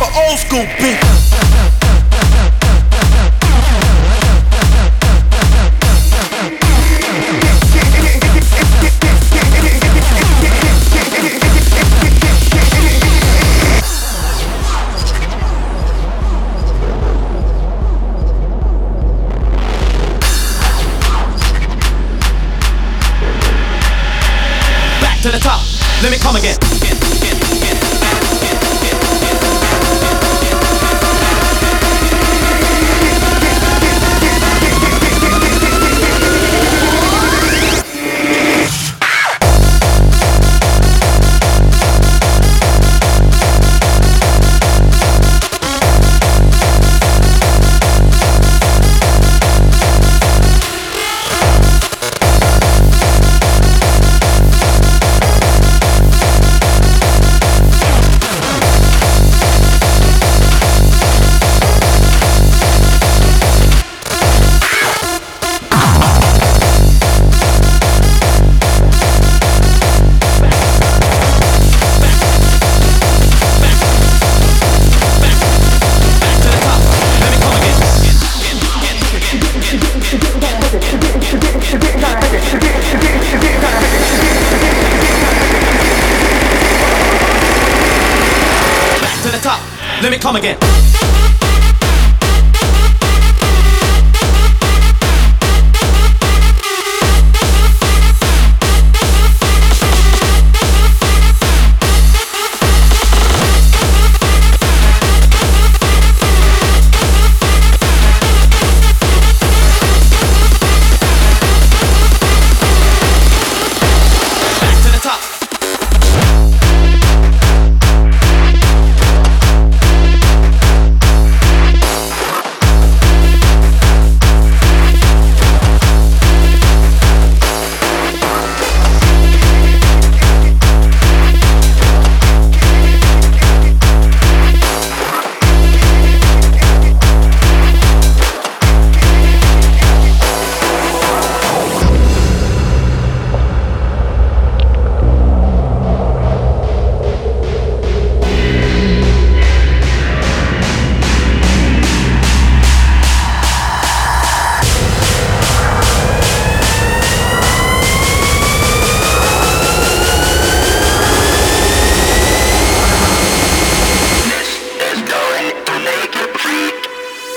I'm an old school bitch. Let me come again. Let me come again.